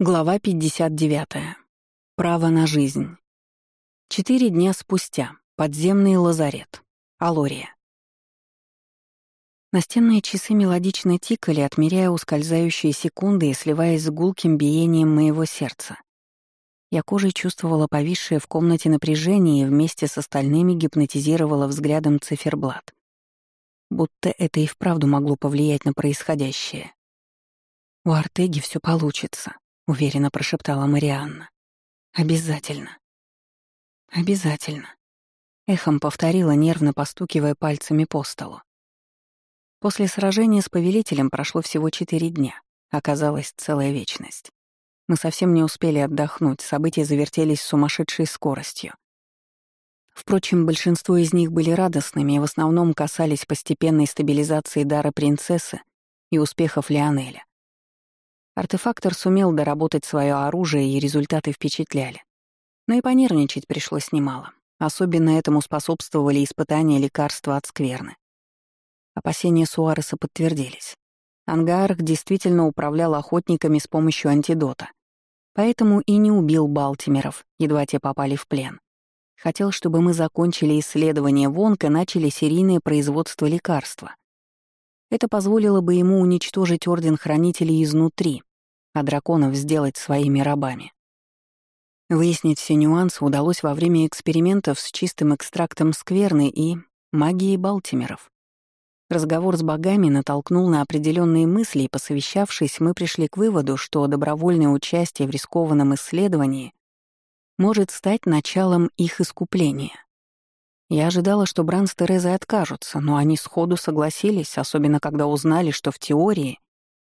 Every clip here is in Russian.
Глава 59. Право на жизнь. Четыре дня спустя. Подземный лазарет. Алория. Настенные часы мелодично тикали, отмеряя ускользающие секунды и сливаясь с гулким биением моего сердца. Я кожей чувствовала повисшее в комнате напряжение и вместе с остальными гипнотизировала взглядом циферблат. Будто это и вправду могло повлиять на происходящее. У Артеги все получится. — уверенно прошептала Марианна. «Обязательно. Обязательно», — эхом повторила, нервно постукивая пальцами по столу. После сражения с повелителем прошло всего четыре дня. Оказалась целая вечность. Мы совсем не успели отдохнуть, события завертелись с сумасшедшей скоростью. Впрочем, большинство из них были радостными и в основном касались постепенной стабилизации дара принцессы и успехов Лионеля. Артефактор сумел доработать свое оружие, и результаты впечатляли. Но и понервничать пришлось немало. Особенно этому способствовали испытания лекарства от скверны. Опасения Суареса подтвердились. Ангарх действительно управлял охотниками с помощью антидота. Поэтому и не убил Балтимеров, едва те попали в плен. Хотел, чтобы мы закончили исследование Вонка и начали серийное производство лекарства. Это позволило бы ему уничтожить Орден Хранителей изнутри, а драконов сделать своими рабами. Выяснить все нюансы удалось во время экспериментов с чистым экстрактом скверны и магией Балтимеров. Разговор с богами натолкнул на определенные мысли, и, посовещавшись, мы пришли к выводу, что добровольное участие в рискованном исследовании может стать началом их искупления. Я ожидала, что Бран с Терезой откажутся, но они сходу согласились, особенно когда узнали, что в теории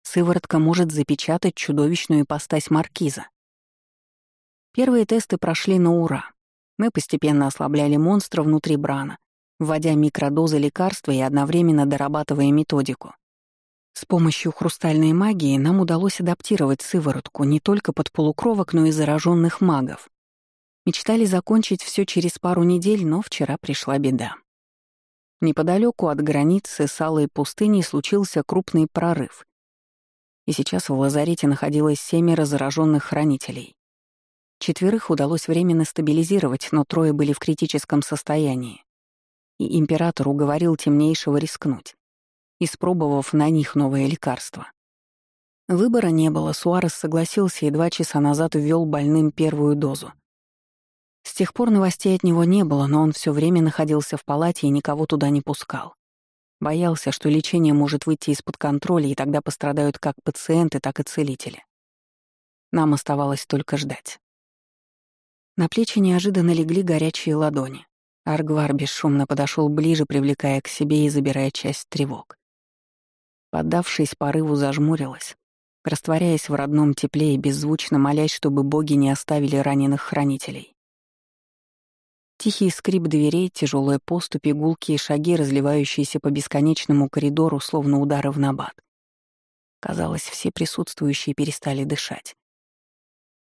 сыворотка может запечатать чудовищную ипостась маркиза. Первые тесты прошли на ура. Мы постепенно ослабляли монстра внутри Брана, вводя микродозы лекарства и одновременно дорабатывая методику. С помощью хрустальной магии нам удалось адаптировать сыворотку не только под полукровок, но и зараженных магов. Мечтали закончить все через пару недель, но вчера пришла беда. Неподалеку от границы с Алой пустыней случился крупный прорыв. И сейчас в лазарете находилось семеро зараженных хранителей. Четверых удалось временно стабилизировать, но трое были в критическом состоянии. И император уговорил темнейшего рискнуть, испробовав на них новое лекарство. Выбора не было, Суарес согласился и два часа назад ввел больным первую дозу. С тех пор новостей от него не было, но он все время находился в палате и никого туда не пускал. Боялся, что лечение может выйти из-под контроля, и тогда пострадают как пациенты, так и целители. Нам оставалось только ждать. На плечи неожиданно легли горячие ладони. Аргвар бесшумно подошел ближе, привлекая к себе и забирая часть тревог. Поддавшись порыву, зажмурилась, растворяясь в родном тепле и беззвучно молясь, чтобы боги не оставили раненых хранителей. Тихий скрип дверей, тяжелые поступи, гулкие шаги, разливающиеся по бесконечному коридору, словно удары в набат. Казалось, все присутствующие перестали дышать.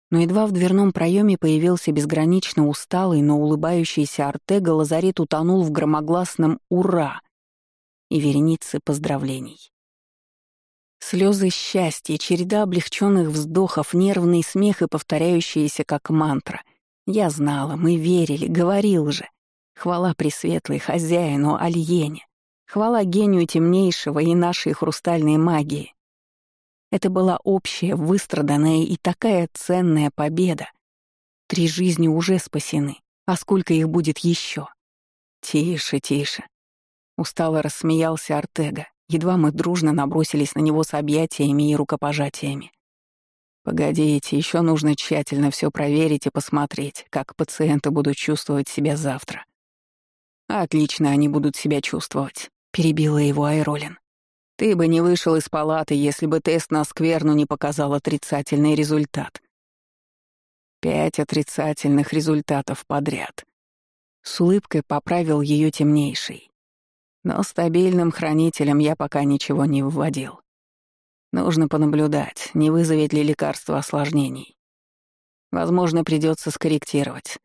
Но едва в дверном проеме появился безгранично усталый, но улыбающийся Артега, лазарет утонул в громогласном «Ура!» и вереницы поздравлений. Слезы счастья, череда облегченных вздохов, нервный смех и повторяющиеся как мантра — я знала, мы верили, говорил же. Хвала Пресветлой хозяину Альене. Хвала гению темнейшего и нашей хрустальной магии. Это была общая, выстраданная и такая ценная победа. Три жизни уже спасены, а сколько их будет еще? Тише, тише. Устало рассмеялся Артега. Едва мы дружно набросились на него с объятиями и рукопожатиями. Погодите, еще нужно тщательно все проверить и посмотреть, как пациенты будут чувствовать себя завтра. Отлично они будут себя чувствовать, перебила его Айролин. Ты бы не вышел из палаты, если бы тест на скверну не показал отрицательный результат. Пять отрицательных результатов подряд. С улыбкой поправил ее темнейший. Но стабильным хранителем я пока ничего не вводил. Нужно понаблюдать, не вызовет ли лекарство осложнений. Возможно, придется скорректировать.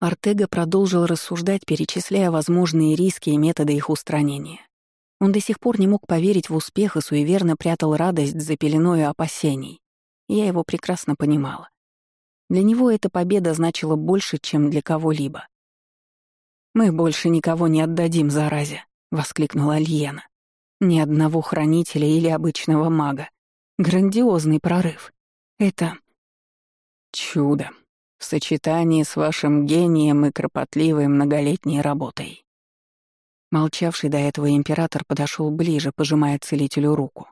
Артега продолжил рассуждать, перечисляя возможные риски и методы их устранения. Он до сих пор не мог поверить в успех и суеверно прятал радость за пеленою опасений. Я его прекрасно понимала. Для него эта победа значила больше, чем для кого-либо. «Мы больше никого не отдадим заразе», — воскликнула Альена. «Ни одного хранителя или обычного мага. Грандиозный прорыв. Это...» «Чудо», в сочетании с вашим гением и кропотливой многолетней работой. Молчавший до этого император подошел ближе, пожимая целителю руку.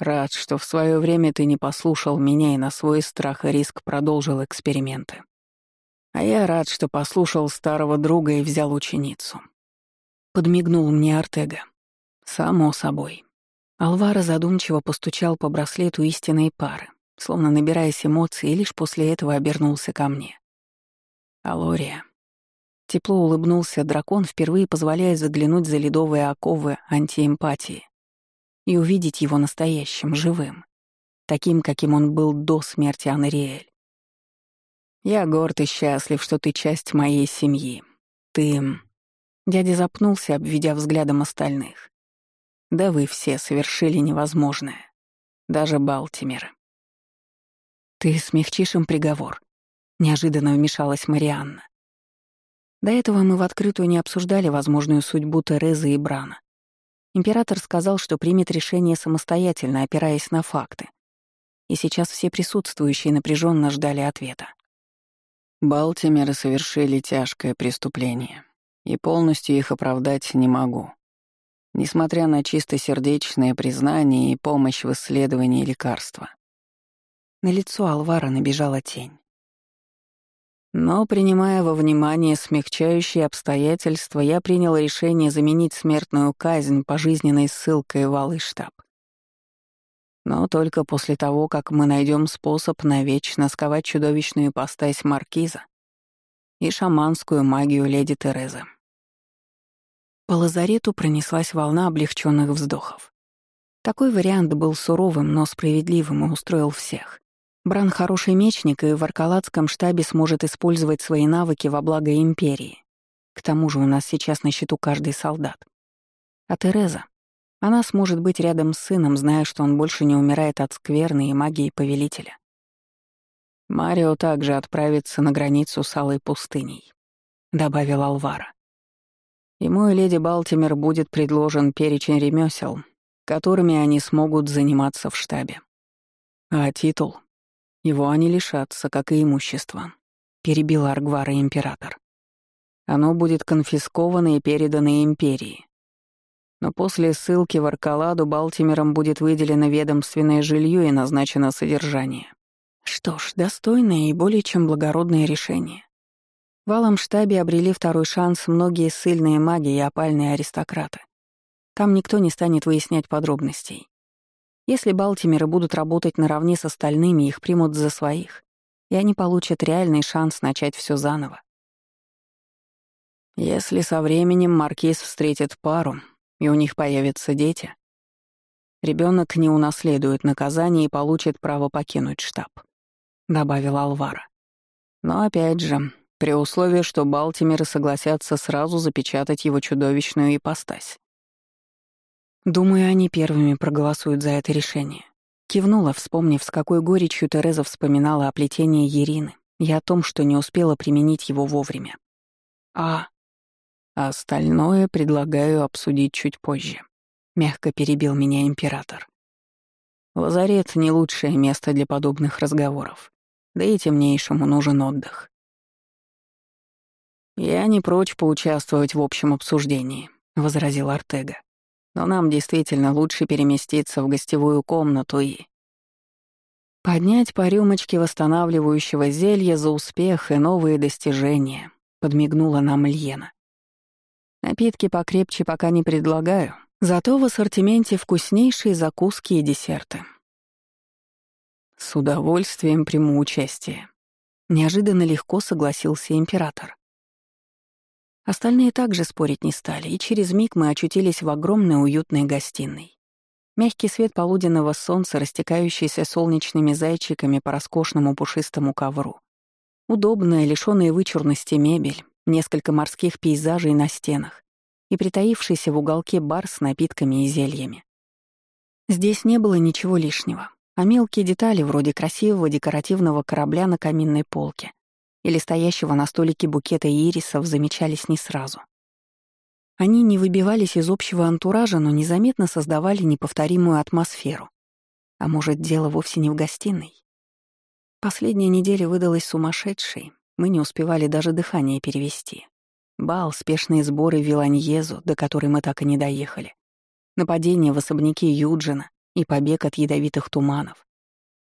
Рад, что в свое время ты не послушал меня и на свой страх и риск продолжил эксперименты. А я рад, что послушал старого друга и взял ученицу. Подмигнул мне Артега. Само собой. Алвара задумчиво постучал по браслету истинной пары, словно набираясь эмоций, и лишь после этого обернулся ко мне. «Алория». Тепло улыбнулся дракон, впервые позволяя заглянуть за ледовые оковы антиэмпатии и увидеть его настоящим, живым, таким, каким он был до смерти Анриэль. «Я горд и счастлив, что ты часть моей семьи. Ты...» Дядя запнулся, обведя взглядом остальных. «Да вы все совершили невозможное. Даже Балтимер. «Ты смягчишь им приговор», — неожиданно вмешалась Марианна. До этого мы в открытую не обсуждали возможную судьбу Терезы и Брана. Император сказал, что примет решение самостоятельно, опираясь на факты. И сейчас все присутствующие напряженно ждали ответа. Балтимеры совершили тяжкое преступление, и полностью их оправдать не могу. Несмотря на чистосердечное признание и помощь в исследовании лекарства. На лицо Алвара набежала тень. Но, принимая во внимание смягчающие обстоятельства, я принял решение заменить смертную казнь пожизненной ссылкой в Алый штаб. Но только после того, как мы найдем способ навечно сковать чудовищную ипостась Маркиза и шаманскую магию леди Терезы. По лазарету пронеслась волна облегченных вздохов. Такой вариант был суровым, но справедливым и устроил всех. Бран хороший мечник и в Аркаладском штабе сможет использовать свои навыки во благо Империи. К тому же у нас сейчас на счету каждый солдат. А Тереза? Она сможет быть рядом с сыном, зная, что он больше не умирает от скверны и магии Повелителя. Марио также отправится на границу с Алой пустыней, — добавил Алвара. Ему и леди Балтимер будет предложен перечень ремесел, которыми они смогут заниматься в штабе. А титул? Его они лишатся, как и имущество», — перебил Аргвара император. «Оно будет конфисковано и передано империи. Но после ссылки в Аркаладу Балтимером будет выделено ведомственное жилье и назначено содержание. Что ж, достойное и более чем благородное решение. В Алом штабе обрели второй шанс многие ссыльные маги и опальные аристократы. Там никто не станет выяснять подробностей. Если Балтимеры будут работать наравне с остальными, их примут за своих, и они получат реальный шанс начать все заново. Если со временем Маркиз встретит пару, и у них появятся дети, ребенок не унаследует наказание и получит право покинуть штаб», — добавил Алвара. «Но опять же, при условии, что Балтимеры согласятся сразу запечатать его чудовищную ипостась. Думаю, они первыми проголосуют за это решение. Кивнула, вспомнив, с какой горечью Тереза вспоминала о плетении Ирины и о том, что не успела применить его вовремя. А остальное предлагаю обсудить чуть позже. Мягко перебил меня император. Лазарет — не лучшее место для подобных разговоров. Да и темнейшему нужен отдых. «Я не прочь поучаствовать в общем обсуждении», — возразил Артега. Но нам действительно лучше переместиться в гостевую комнату и... Поднять по рюмочке восстанавливающего зелья за успех и новые достижения, подмигнула нам Льена. Напитки покрепче пока не предлагаю, зато в ассортименте вкуснейшие закуски и десерты. С удовольствием приму участие. Неожиданно легко согласился император. Остальные также спорить не стали, и через миг мы очутились в огромной уютной гостиной. Мягкий свет полуденного солнца, растекающийся солнечными зайчиками по роскошному пушистому ковру. Удобная, лишённая вычурности мебель, несколько морских пейзажей на стенах и притаившийся в уголке бар с напитками и зельями. Здесь не было ничего лишнего. а мелкие детали вроде красивого декоративного корабля на каминной полке или стоящего на столике букета ирисов замечались не сразу. Они не выбивались из общего антуража, но незаметно создавали неповторимую атмосферу. А может, дело вовсе не в гостиной? Последняя неделя выдалась сумасшедшей, мы не успевали даже дыхание перевести. Бал, спешные сборы в Виланьезу, до которой мы так и не доехали. Нападение в особняке Юджина и побег от ядовитых туманов.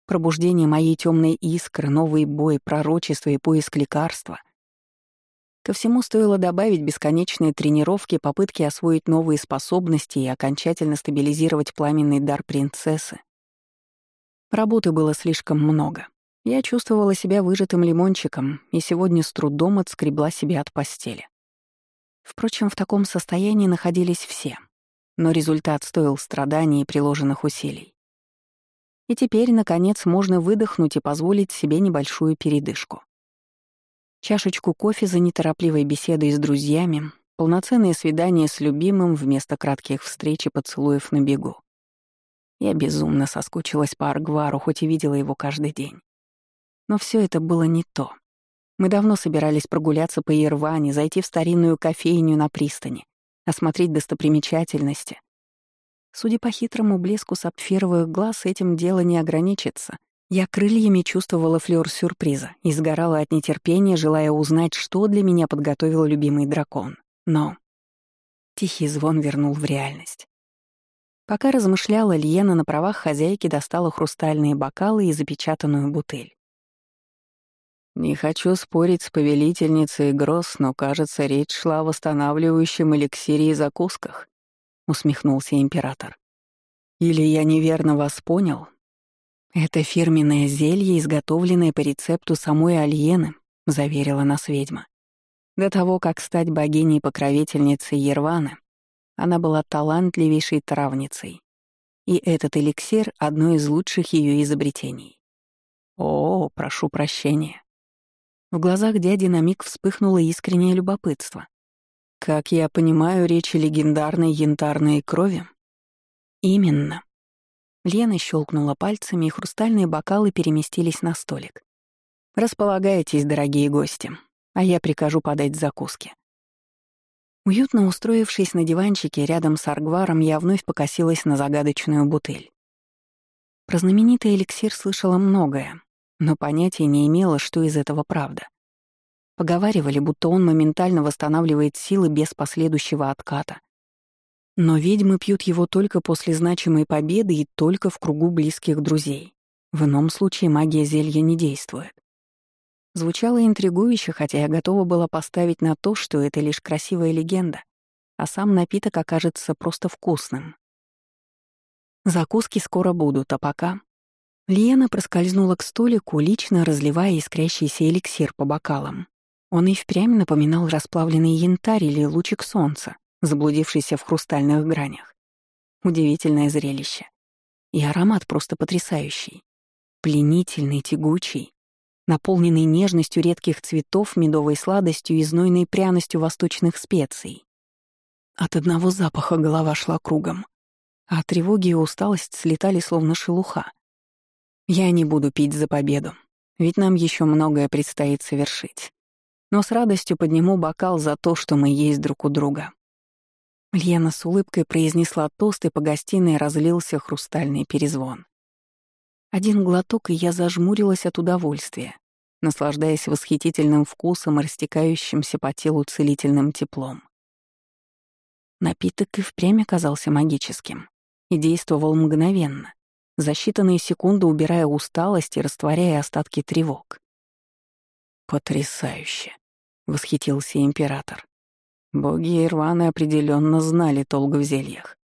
Пробуждение моей темной искры, новый бой, пророчество и поиск лекарства. Ко всему стоило добавить бесконечные тренировки, попытки освоить новые способности и окончательно стабилизировать пламенный дар принцессы. Работы было слишком много. Я чувствовала себя выжатым лимончиком и сегодня с трудом отскребла себя от постели. Впрочем, в таком состоянии находились все, но результат стоил страданий и приложенных усилий. И теперь, наконец, можно выдохнуть и позволить себе небольшую передышку. Чашечку кофе за неторопливой беседой с друзьями, полноценное свидание с любимым вместо кратких встреч и поцелуев на бегу. Я безумно соскучилась по Аргвару, хоть и видела его каждый день. Но все это было не то. Мы давно собирались прогуляться по Ирване, зайти в старинную кофейню на пристани, осмотреть достопримечательности. Судя по хитрому блеску сапфировых глаз, этим дело не ограничится. Я крыльями чувствовала флёр сюрприза и сгорала от нетерпения, желая узнать, что для меня подготовил любимый дракон. Но тихий звон вернул в реальность. Пока размышляла, Льена на правах хозяйки достала хрустальные бокалы и запечатанную бутыль. Не хочу спорить с повелительницей Гросс, но, кажется, речь шла о восстанавливающем эликсире и закусках, — усмехнулся император. Или я неверно вас понял? Это фирменное зелье, изготовленное по рецепту самой Альены, — заверила нас ведьма. До того, как стать богиней-покровительницей Ерваны, она была талантливейшей травницей. И этот эликсир — одно из лучших ее изобретений. О, прошу прощения. В глазах дяди на миг вспыхнуло искреннее любопытство. «Как я понимаю, речь о легендарной янтарной крови?» «Именно». Лена щелкнула пальцами, и хрустальные бокалы переместились на столик. «Располагайтесь, дорогие гости, а я прикажу подать закуски». Уютно устроившись на диванчике рядом с Аргваром, я вновь покосилась на загадочную бутыль. Про знаменитый эликсир слышала многое, но понятия не имела, что из этого правда. Поговаривали, будто он моментально восстанавливает силы без последующего отката. Но ведьмы пьют его только после значимой победы и только в кругу близких друзей. В ином случае магия зелья не действует. Звучало интригующе, хотя я готова была поставить на то, что это лишь красивая легенда, а сам напиток окажется просто вкусным. Закуски скоро будут, а пока Лиена проскользнула к столику, лично разливая искрящийся эликсир по бокалам. Он и впрямь напоминал расплавленный янтарь или лучик солнца, заблудившийся в хрустальных гранях. Удивительное зрелище. И аромат просто потрясающий. Пленительный, тягучий, наполненный нежностью редких цветов, медовой сладостью и знойной пряностью восточных специй. От одного запаха голова шла кругом, а тревоги и усталость слетали словно шелуха. Я не буду пить за победу, ведь нам еще многое предстоит совершить. Но с радостью подниму бокал за то, что мы есть друг у друга. Лена с улыбкой произнесла тост, и по гостиной разлился хрустальный перезвон. Один глоток, и я зажмурилась от удовольствия, наслаждаясь восхитительным вкусом и растекающимся по телу целительным теплом. Напиток и впрямь оказался магическим и действовал мгновенно за считанные секунды убирая усталость и растворяя остатки тревог. «Потрясающе!» — восхитился император. Боги Ирваны определенно знали толк в зельях.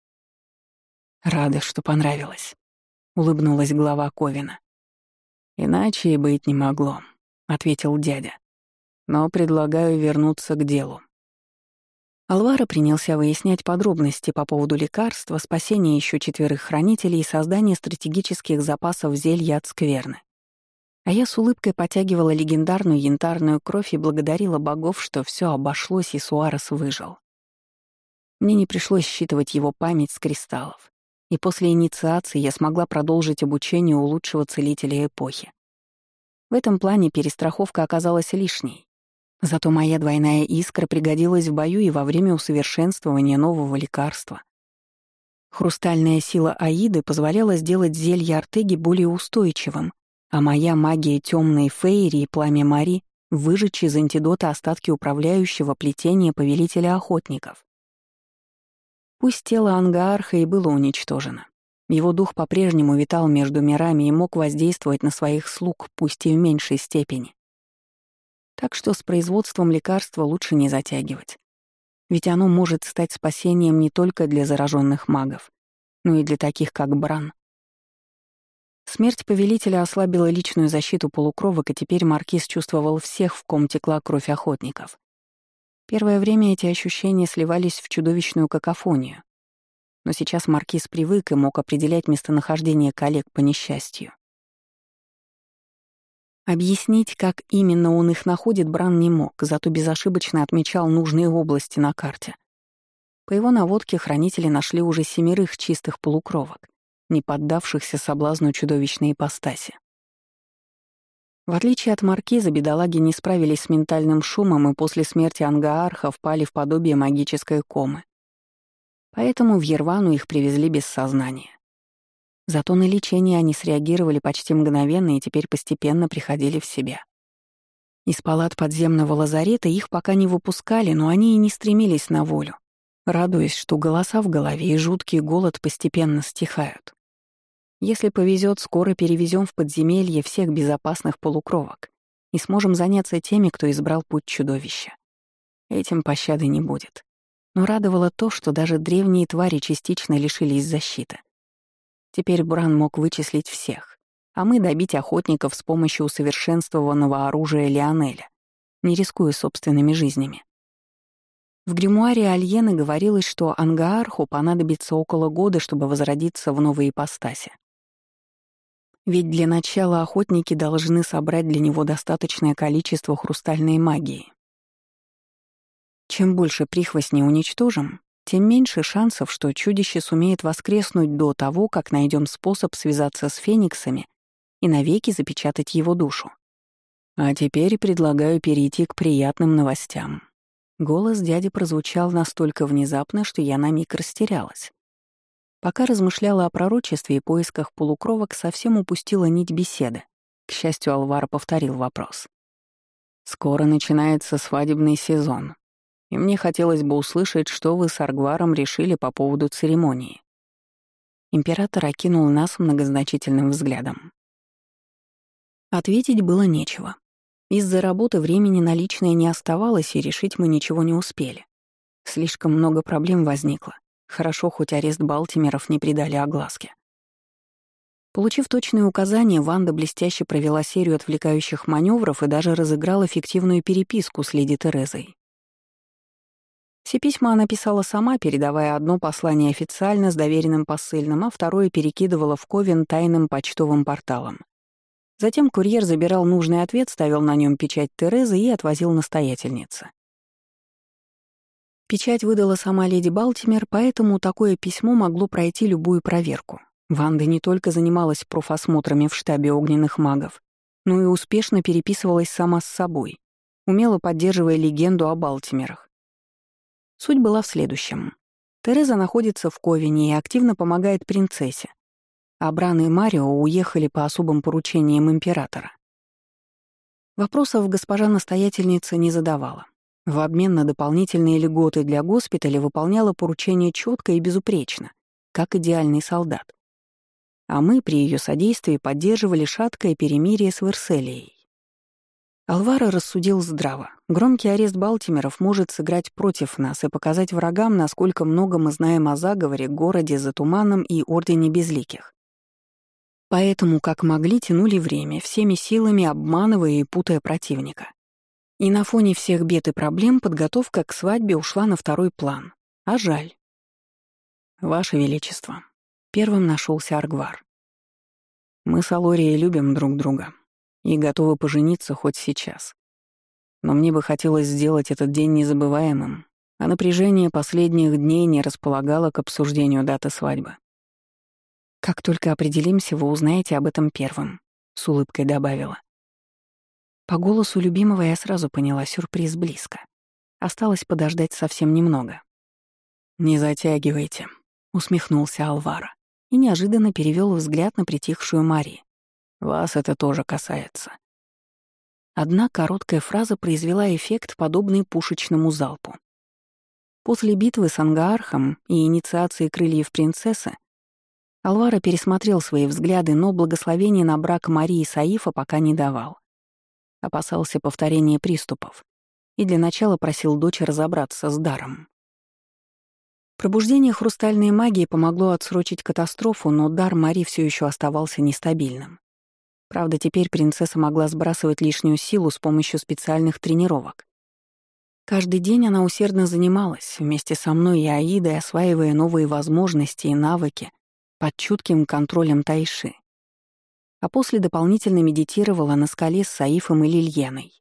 «Рада, что понравилось», — улыбнулась глава Ковина. «Иначе и быть не могло», — ответил дядя. «Но предлагаю вернуться к делу. Алвара принялся выяснять подробности по поводу лекарства, спасения еще четверых хранителей и создания стратегических запасов зелья от скверны. А я с улыбкой потягивала легендарную янтарную кровь и благодарила богов, что все обошлось и Суарес выжил. Мне не пришлось считывать его память с кристаллов. и после инициации я смогла продолжить обучение у лучшего целителя эпохи. В этом плане перестраховка оказалась лишней. Зато моя двойная искра пригодилась в бою и во время усовершенствования нового лекарства. Хрустальная сила Аиды позволяла сделать зелье Артеги более устойчивым, а моя магия темной Фейри и пламя Мари выжечь из антидота остатки управляющего плетения повелителя охотников. Пусть тело Ангаарха и было уничтожено. Его дух по-прежнему витал между мирами и мог воздействовать на своих слуг, пусть и в меньшей степени. Так что с производством лекарства лучше не затягивать. Ведь оно может стать спасением не только для зараженных магов, но и для таких, как Бран. Смерть повелителя ослабила личную защиту полукровок, и теперь Маркиз чувствовал всех, в ком текла кровь охотников. Первое время эти ощущения сливались в чудовищную какофонию. Но сейчас Маркиз привык и мог определять местонахождение коллег по несчастью. Объяснить, как именно он их находит, Бран не мог, зато безошибочно отмечал нужные области на карте. По его наводке хранители нашли уже семерых чистых полукровок, не поддавшихся соблазну чудовищной ипостаси. В отличие от маркиза, бедолаги не справились с ментальным шумом и после смерти Ангаарха впали в подобие магической комы. Поэтому в Ервану их привезли без сознания. Зато на лечение они среагировали почти мгновенно и теперь постепенно приходили в себя. Из палат подземного лазарета их пока не выпускали, но они и не стремились на волю, радуясь, что голоса в голове и жуткий голод постепенно стихают. Если повезет, скоро перевезем в подземелье всех безопасных полукровок и сможем заняться теми, кто избрал путь чудовища. Этим пощады не будет. Но радовало то, что даже древние твари частично лишились защиты. Теперь Бран мог вычислить всех, а мы добить охотников с помощью усовершенствованного оружия Лионеля, не рискуя собственными жизнями. В гримуаре Альены говорилось, что Ангаарху понадобится около года, чтобы возродиться в новой ипостаси. Ведь для начала охотники должны собрать для него достаточное количество хрустальной магии. Чем больше прихвостней уничтожим, тем меньше шансов, что чудище сумеет воскреснуть до того, как найдем способ связаться с фениксами и навеки запечатать его душу. А теперь предлагаю перейти к приятным новостям. Голос дяди прозвучал настолько внезапно, что я на миг растерялась. Пока размышляла о пророчестве и поисках полукровок, совсем упустила нить беседы. К счастью, Алвар повторил вопрос. «Скоро начинается свадебный сезон, и мне хотелось бы услышать, что вы с Аргваром решили по поводу церемонии». Император окинул нас многозначительным взглядом. Ответить было нечего. Из-за работы времени на личное не оставалось, и решить мы ничего не успели. Слишком много проблем возникло. Хорошо, хоть арест Балтимеров не придали огласке. Получив точные указания, Ванда блестяще провела серию отвлекающих маневров и даже разыграла фиктивную переписку с леди Терезой. Все письма она писала сама, передавая одно послание официально с доверенным посыльным, а второе перекидывала в Ковен тайным почтовым порталом. Затем курьер забирал нужный ответ, ставил на нем печать Терезы и отвозил настоятельнице. Печать выдала сама леди Балтимер, поэтому такое письмо могло пройти любую проверку. Ванда не только занималась профосмотрами в штабе огненных магов, но и успешно переписывалась сама с собой, умело поддерживая легенду о Балтимерах. Суть была в следующем. Тереза находится в Ковине и активно помогает принцессе, а Бран и Марио уехали по особым поручениям императора. Вопросов госпожа настоятельница не задавала. В обмен на дополнительные льготы для госпиталя выполняла поручение четко и безупречно, как идеальный солдат. А мы при ее содействии поддерживали шаткое перемирие с Верселией. Алвара рассудил здраво. Громкий арест Балтимеров может сыграть против нас и показать врагам, насколько много мы знаем о заговоре, городе за туманом и Ордене Безликих. Поэтому, как могли, тянули время, всеми силами обманывая и путая противника. И на фоне всех бед и проблем подготовка к свадьбе ушла на второй план. А жаль. Ваше Величество. Первым нашелся Аргвар. Мы с Алорией любим друг друга и готовы пожениться хоть сейчас. Но мне бы хотелось сделать этот день незабываемым, а напряжение последних дней не располагало к обсуждению даты свадьбы. «Как только определимся, вы узнаете об этом первым», — с улыбкой добавила. По голосу любимого я сразу поняла, сюрприз близко. Осталось подождать совсем немного. «Не затягивайте», — усмехнулся Алвара и неожиданно перевел взгляд на притихшую Мари. «Вас это тоже касается». Одна короткая фраза произвела эффект, подобный пушечному залпу. После битвы с Ангаархом и инициации крыльев принцессы Алвара пересмотрел свои взгляды, но благословение на брак Марии Саифа пока не давал. Опасался повторения приступов и для начала просил дочь разобраться с даром. Пробуждение хрустальной магии помогло отсрочить катастрофу, но дар Мари все еще оставался нестабильным. Правда, теперь принцесса могла сбрасывать лишнюю силу с помощью специальных тренировок. Каждый день она усердно занималась, вместе со мной и Аидой, осваивая новые возможности и навыки под чутким контролем Тайши. А после дополнительно медитировала на скале с Саифом и Лильеной.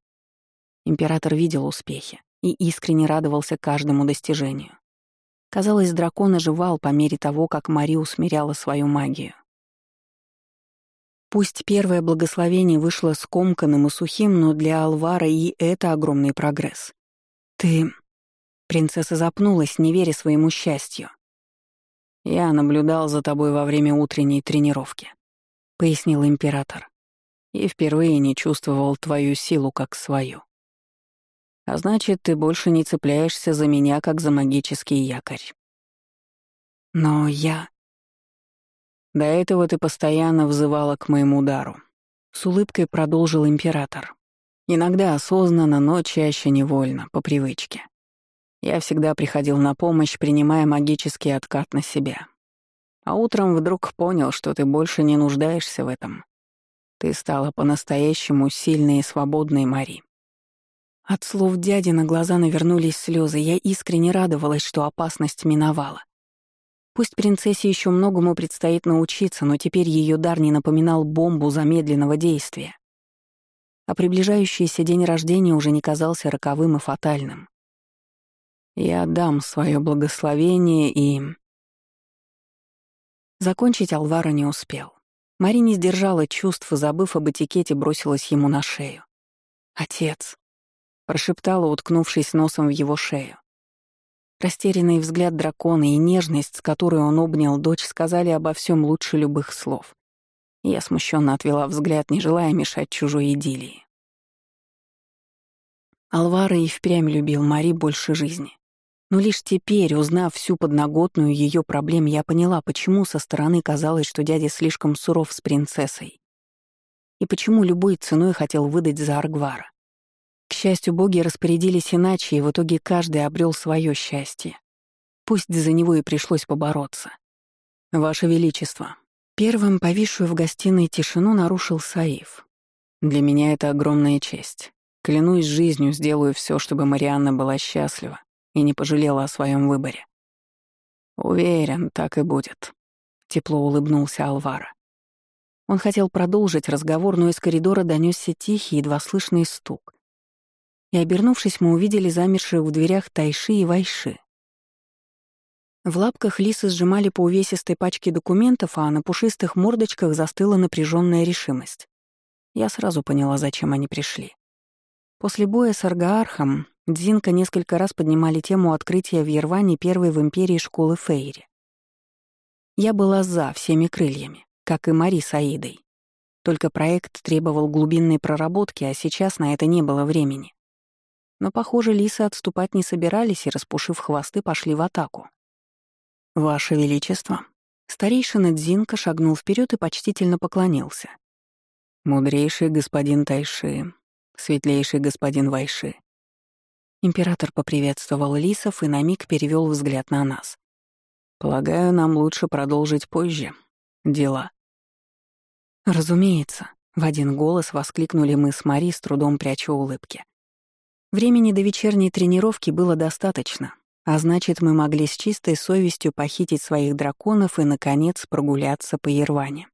Император видел успехи и искренне радовался каждому достижению. Казалось, дракон оживал по мере того, как Мари усмиряла свою магию. Пусть первое благословение вышло скомканным и сухим, но для Алвара и это огромный прогресс. «Ты...» Принцесса запнулась, не веря своему счастью. «Я наблюдал за тобой во время утренней тренировки», — пояснил император. «И впервые не чувствовал твою силу как свою. А значит, ты больше не цепляешься за меня, как за магический якорь». «Но я...» «До этого ты постоянно взывала к моему дару», — с улыбкой продолжил император. Иногда осознанно, но чаще невольно, по привычке. Я всегда приходил на помощь, принимая магический откат на себя. А утром вдруг понял, что ты больше не нуждаешься в этом. Ты стала по-настоящему сильной и свободной, Мари. От слов дяди на глаза навернулись слезы. Я искренне радовалась, что опасность миновала. Пусть принцессе еще многому предстоит научиться, но теперь ее дар не напоминал бомбу замедленного действия а приближающийся день рождения уже не казался роковым и фатальным. Я дам свое благословение и... Закончить Алвара не успел. Мари не сдержала чувств, забыв об этикете, бросилась ему на шею. «Отец», — прошептала, уткнувшись носом в его шею. Растерянный взгляд дракона и нежность, с которой он обнял дочь, сказали обо всем лучше любых слов. Я смущенно отвела взгляд, не желая мешать чужой идиллии. Алвара и впрямь любил Мари больше жизни. Но лишь теперь, узнав всю подноготную ее проблем, я поняла, почему со стороны казалось, что дядя слишком суров с принцессой. И почему любой ценой хотел выдать за Аргвара. К счастью, боги распорядились иначе, и в итоге каждый обрел свое счастье. Пусть за него и пришлось побороться. «Ваше Величество», Первым повисшую в гостиной тишину нарушил Саиф. «Для меня это огромная честь. Клянусь жизнью, сделаю все, чтобы Марианна была счастлива и не пожалела о своем выборе». «Уверен, так и будет», — тепло улыбнулся Алвара. Он хотел продолжить разговор, но из коридора донесся тихий, едва слышный стук. И, обернувшись, мы увидели замерших в дверях Тайши и Вайши. В лапках лисы сжимали по увесистой пачке документов, а на пушистых мордочках застыла напряженная решимость. Я сразу поняла, зачем они пришли. После боя с Аргаархом Дзинка несколько раз поднимали тему открытия в Ерване первой в Империи школы Фейри. Я была за всеми крыльями, как и Мари с Аидой. Только проект требовал глубинной проработки, а сейчас на это не было времени. Но, похоже, лисы отступать не собирались и, распушив хвосты, пошли в атаку. «Ваше Величество». Старейшина Дзинка шагнул вперед и почтительно поклонился. «Мудрейший господин Тайши, светлейший господин Вайши». Император поприветствовал лисов и на миг перевел взгляд на нас. «Полагаю, нам лучше продолжить позже. Дела». «Разумеется», — в один голос воскликнули мы с Мари, с трудом пряча улыбки. Времени до вечерней тренировки было достаточно, а значит, мы могли с чистой совестью похитить своих драконов и, наконец, прогуляться по Ерване.